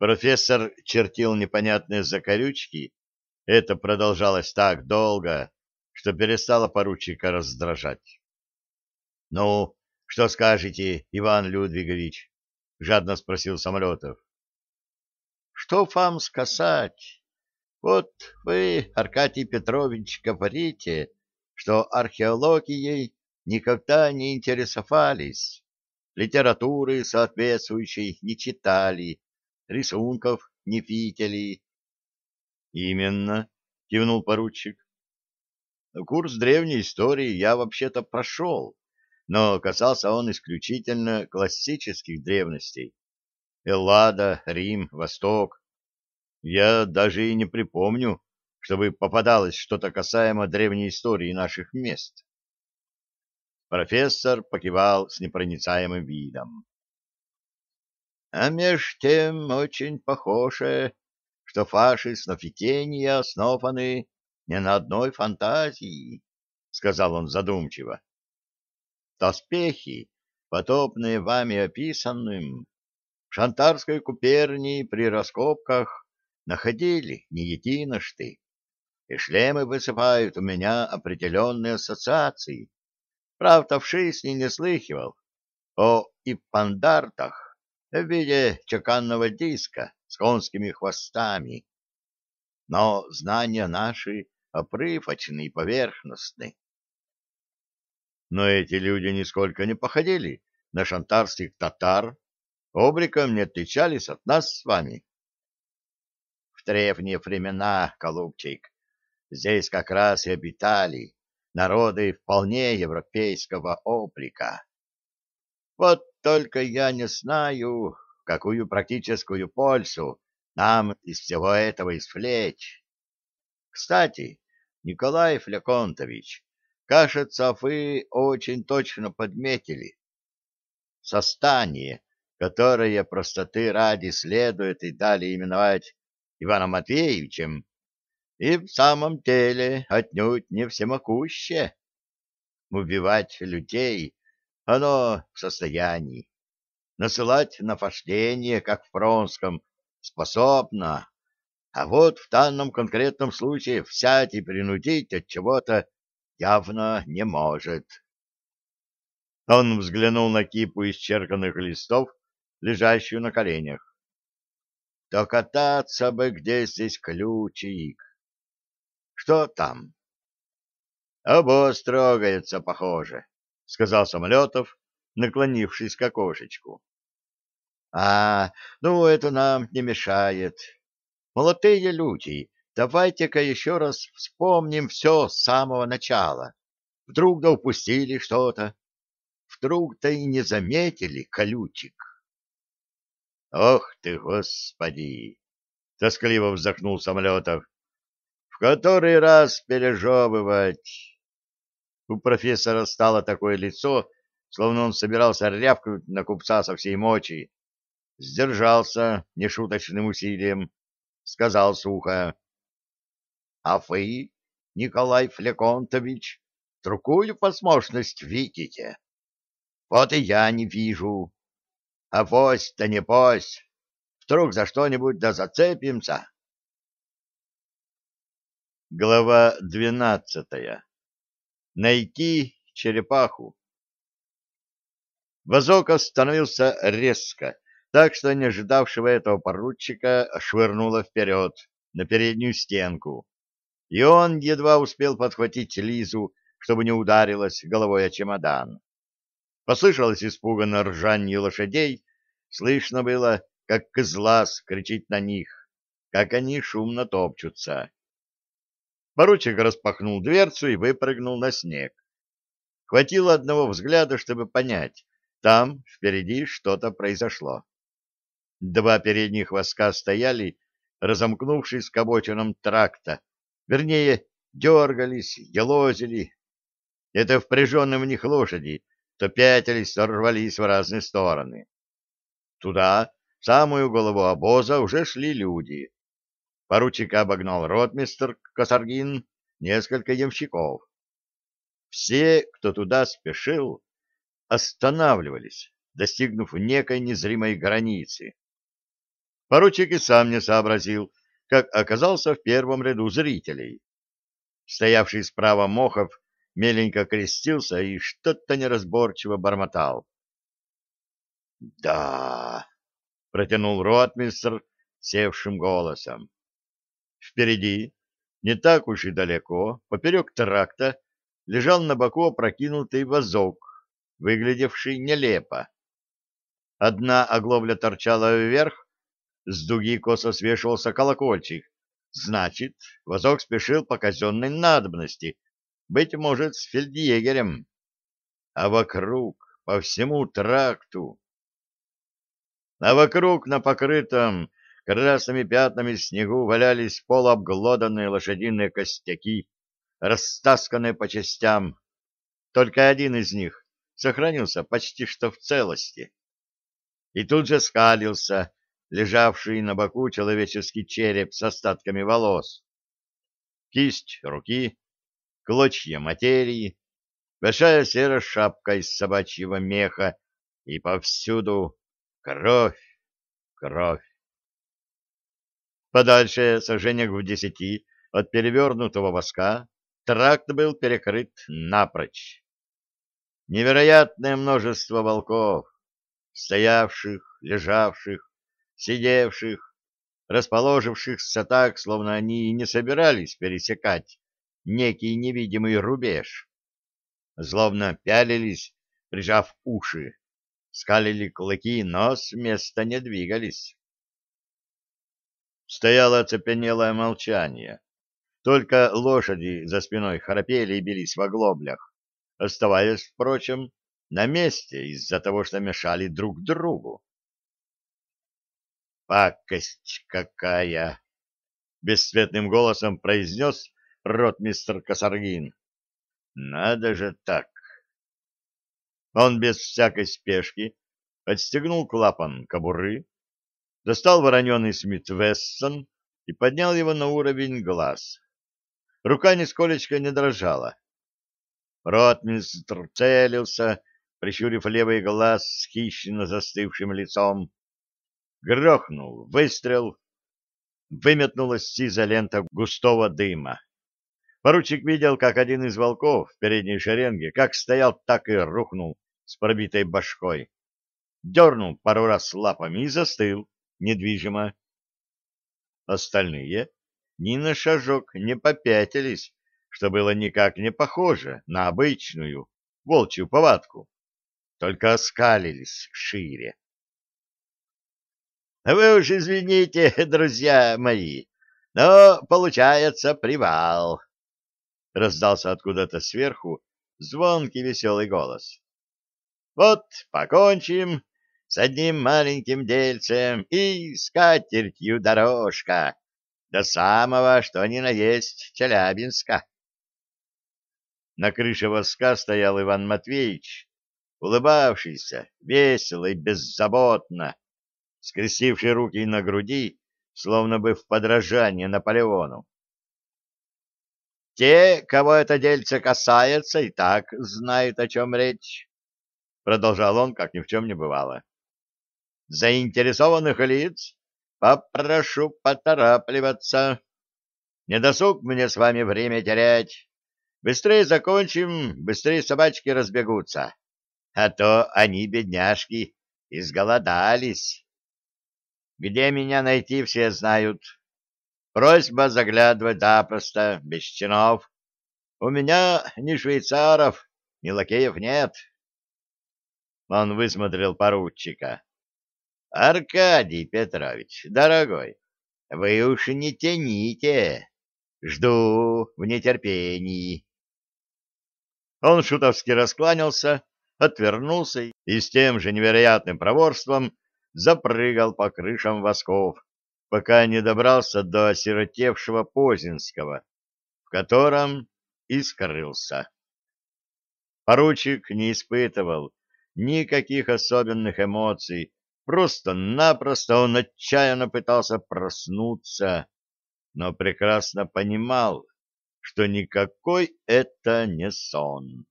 Профессор чертил непонятные закорючки. Это продолжалось так долго, что перестало поручика раздражать. — Ну, что скажете, Иван Людвигович? — жадно спросил Самолетов. — Что вам сказать? Вот вы, Аркадий Петрович, говорите, что археологией никогда не интересовались, литературы соответствующей не читали, рисунков не видели. — Именно, — кивнул поручик. — Курс древней истории я вообще-то прошел, но касался он исключительно классических древностей. Эллада, Рим, Восток. Я даже и не припомню, чтобы попадалось что-то касаемо древней истории наших мест. Профессор покивал с непроницаемым видом. — А меж тем очень похоже, что ваши снофитения основаны не на одной фантазии, — сказал он задумчиво. Доспехи, потопные вами описанным, в Шантарской купернии при раскопках находили не единожды, и шлемы высыпают у меня определенные ассоциации. Правда, в жизни не слыхивал о иппандартах в виде чеканного диска с конскими хвостами. Но знания наши опрыфочны и поверхностны. Но эти люди нисколько не походили на шантарских татар, обликом не отличались от нас с вами. В древние времена, голубчик, здесь как раз и обитали народы вполне европейского облика. Вот только я не знаю, какую практическую пользу нам из всего этого извлечь. Кстати, Николай Флеконтович, Кажется, вы очень точно подметили. Состание, которое простоты ради следует и далее именовать Иваном Матвеевичем, и в самом деле отнюдь не всемогущее. Убивать людей оно в состоянии. Насылать на фашление, как в Пронском, способно. А вот в данном конкретном случае взять и принудить от чего-то явно не может. Он взглянул на кипу исчерканных листов, лежащую на коленях. То кататься бы, где здесь ключик. Что там? Обоз трогается, похоже, — сказал Самолетов, наклонившись к окошечку. — А, ну, это нам не мешает. Молодые люди, Давайте-ка еще раз вспомним все с самого начала. Вдруг да упустили что-то. Вдруг-то и не заметили колючек. Ох ты, господи! Тоскливо вздохнул Самолетов. В который раз пережевывать? У профессора стало такое лицо, словно он собирался рявкнуть на купца со всей мочи. Сдержался нешуточным усилием, сказал сухо. А вы, Николай Флеконтович, другую возможность видите? Вот и я не вижу. А да не пусть, вдруг за что-нибудь да зацепимся. Глава двенадцатая. Найти черепаху. Вазок остановился резко, так что не ожидавшего этого поручика швырнуло вперед, на переднюю стенку и он едва успел подхватить Лизу, чтобы не ударилась головой о чемодан. Послышалось испуганно ржанье лошадей, слышно было, как кызлас кричит на них, как они шумно топчутся. Поручик распахнул дверцу и выпрыгнул на снег. Хватило одного взгляда, чтобы понять, там впереди что-то произошло. Два передних воска стояли, разомкнувшись к обочинам тракта, Вернее, дергались, елозили. Это впряженные в них лошади то пятились, то рвались в разные стороны. Туда, в самую голову обоза, уже шли люди. Поручика обогнал ротмистр Косаргин, несколько ямщиков. Все, кто туда спешил, останавливались, достигнув некой незримой границы. Поручик и сам не сообразил, как оказался в первом ряду зрителей. Стоявший справа Мохов меленько крестился и что-то неразборчиво бормотал. «Да!» — протянул ротмистр севшим голосом. Впереди, не так уж и далеко, поперек тракта, лежал на боку опрокинутый вазок, выглядевший нелепо. Одна оглобля торчала вверх, с дуги косо свешивался колокольчик. Значит, вазок спешил по казенной надобности, быть может, с фельдъегерем. А вокруг, по всему тракту... А вокруг на покрытом красными пятнами снегу валялись полуобглоданные лошадиные костяки, растасканные по частям. Только один из них сохранился почти что в целости. И тут же скалился лежавший на боку человеческий череп с остатками волос. Кисть руки, клочья материи, большая серая шапка из собачьего меха и повсюду кровь, кровь. Подальше, сожжениях в десяти, от перевернутого воска, тракт был перекрыт напрочь. Невероятное множество волков, стоявших, лежавших, сидевших, расположившихся так, словно они и не собирались пересекать некий невидимый рубеж. Злобно пялились, прижав уши, скалили клыки, но с места не двигались. Стояло оцепенелое молчание. Только лошади за спиной храпели и бились в оглоблях, оставаясь, впрочем, на месте из-за того, что мешали друг другу. «Пакость какая!» — бесцветным голосом произнес ротмистр Косаргин. «Надо же так!» Он без всякой спешки отстегнул клапан кобуры, достал вороненый Смит Вессон и поднял его на уровень глаз. Рука нисколечко не дрожала. Ротмистр целился, прищурив левый глаз с хищно застывшим лицом. Грохнул выстрел. Выметнулась сиза лента густого дыма. Поручик видел, как один из волков в передней шеренге как стоял, так и рухнул с пробитой башкой. Дернул пару раз лапами и застыл недвижимо. Остальные ни на шажок не попятились, что было никак не похоже на обычную волчью повадку, только оскалились шире. — Вы уж извините, друзья мои, но получается привал, — раздался откуда-то сверху звонкий веселый голос. — Вот, покончим с одним маленьким дельцем и скатертью дорожка до самого, что ни на есть, Челябинска. На крыше воска стоял Иван Матвеевич, улыбавшийся, весело и беззаботно, скрестивший руки на груди, словно бы в подражание Наполеону. «Те, кого это дельце касается, и так знают, о чем речь», — продолжал он, как ни в чем не бывало заинтересованных лиц попрошу поторапливаться. Не досуг мне с вами время терять. Быстрее закончим, быстрее собачки разбегутся. А то они, бедняжки, изголодались. Где меня найти, все знают. Просьба заглядывать запросто, без чинов. У меня ни швейцаров, ни лакеев нет. Он высмотрел поручика. Аркадий Петрович, дорогой, вы уж не тяните. Жду в нетерпении. Он шутовски раскланялся, отвернулся и с тем же невероятным проворством запрыгал по крышам восков, пока не добрался до осиротевшего Позинского, в котором и скрылся. Поручик не испытывал никаких особенных эмоций Просто-напросто он отчаянно пытался проснуться, но прекрасно понимал, что никакой это не сон.